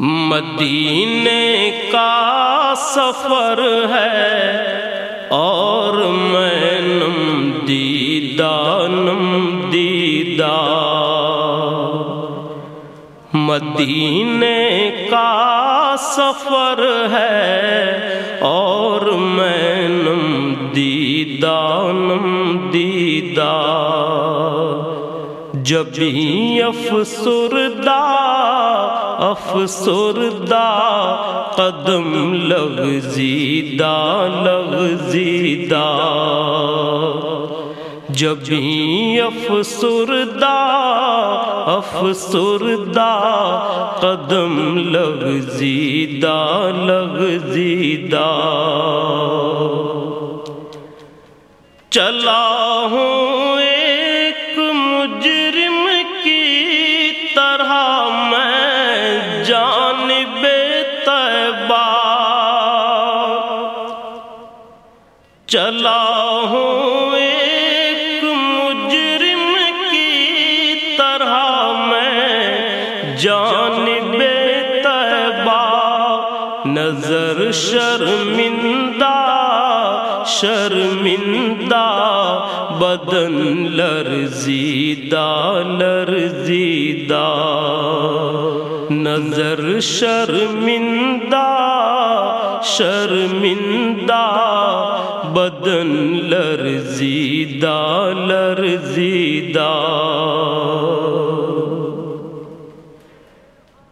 مدینے کا سفر ہے اور میں نم دیدہ نم دیدہ مدینے کا سفر ہے اور میں نم دیدہ نم دیدہ جب افسردہ افسردہ قدم لغزیدہ لغزیدہ۔ جب افسردہ افسردہ قدم لغزیدہ لغزیدہ۔ چلا ہوں چلا ہوں ایک مجرم کی طرح میں جانب طیبہ، نظر شرمندہ شرمندہ، بدن لرزیدہ لرزیدہ۔ نظر شرمندہ شرمندہ بدن لرزیدہ لرزیدہ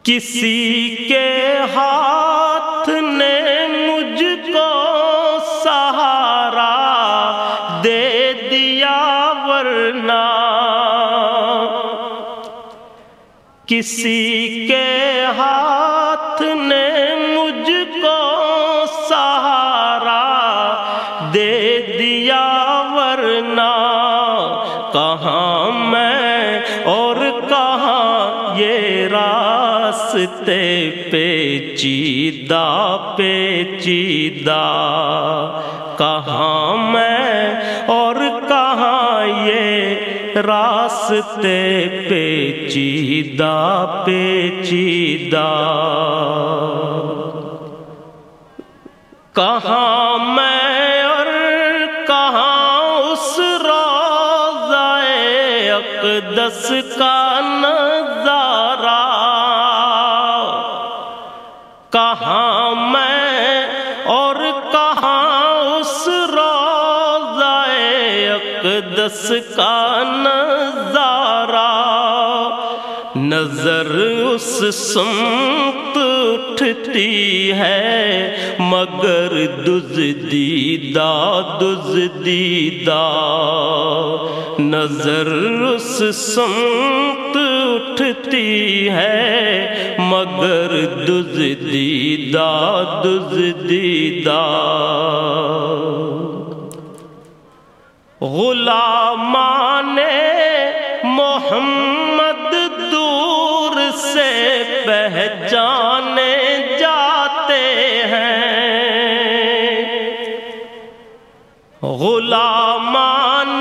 کسی کے ہاتھ نے مجھ کو سہارا دے دیا، ورنہ کسی کے ہاتھ راستے پیچیدہ پیچیدہ کہاں میں اور کہاں یہ راستے پیچیدہ پیچیدہ کہاں میں اور کہاں اس روزائے اقدس کا کہاں میں اور کہاں اس روزائے اقدس کا نظارہ؟ نظر اس سمت اٹھتی ہے مگر دز دیدہ دز دیدہ نظر اس سمت اٹھتی ہے، مگر دز دیدہ دز دیدہ غلامان محمد دور سے پہچانے جاتے ہیں۔ غلامان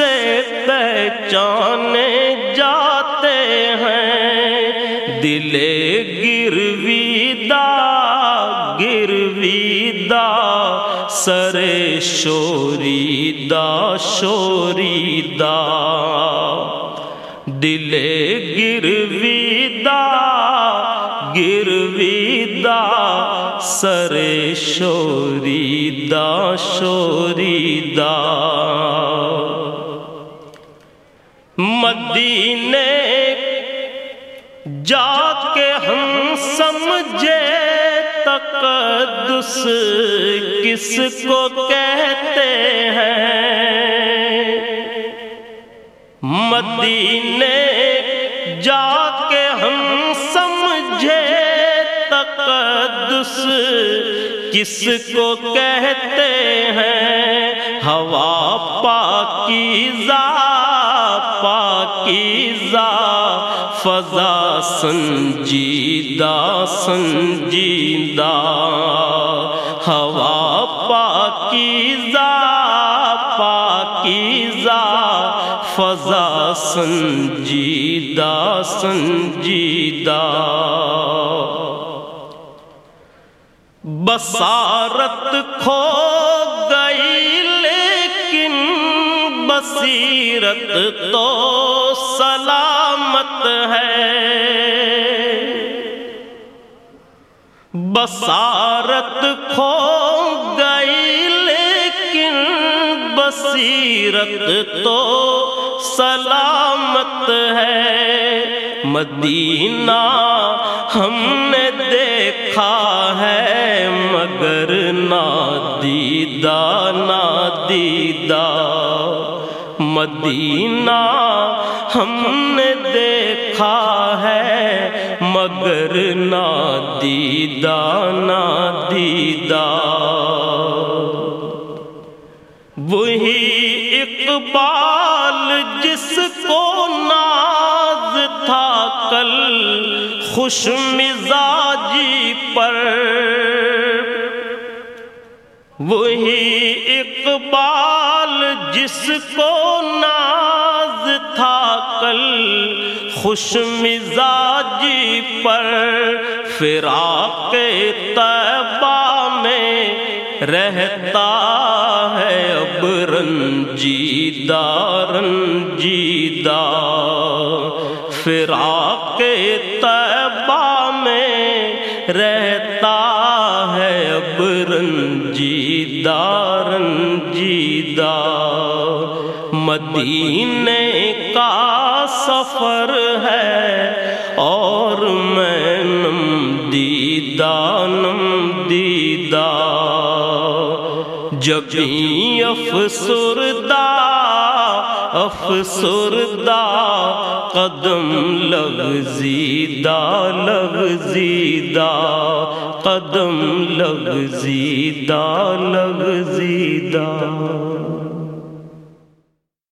سے پہچانے جاتے ہیں۔ دل گرویدہ گرویدہ سر شوریدہ شوریدہ دل گرویدہ گرویدہ سر شوریدہ شوریدہ مدینے جا کے ہم سمجھے تقدس کس کو کہتے ہیں؟ مدینے جا کے ہم سمجھے تقدس کس کو کہتے ہیں؟ ہوا پاکیزہ پاکیزہ فضا سنجیدہ سنجیدہ ہوا پاکیزہ پاکیزہ فضا سنجیدہ سنجیدہ۔ بسارت کھو بصیرت تو سلامت ہے۔ بسارت کھو گئی لیکن بصیرت تو سلامت ہے۔ مدینہ ہم نے دیکھا ہے مگر نادیدہ نادیدہ۔ مدینہ ہم نے دیکھا ہے، مگر نادیدہ نادیدہ وہی اقبال جس کو ناز تھا کل خوش مزاجی پر۔ وہی اقبال جس کو ناز تھا کل، خوش مزاجی پر فراق طیبہ میں رہتا ہے اب رنجیدہ رنجیدہ۔ فراق طیبہ میں رہتا ہے اب رنجیدہ رنجیدہ۔ مدینے کا سفر ہے اور میں نم دیدہ نم دیدہ جب افسردہ افسردہ، قدم لغزیدہ لغزیدہ۔ قدم لغزیدہ لغزیدہ۔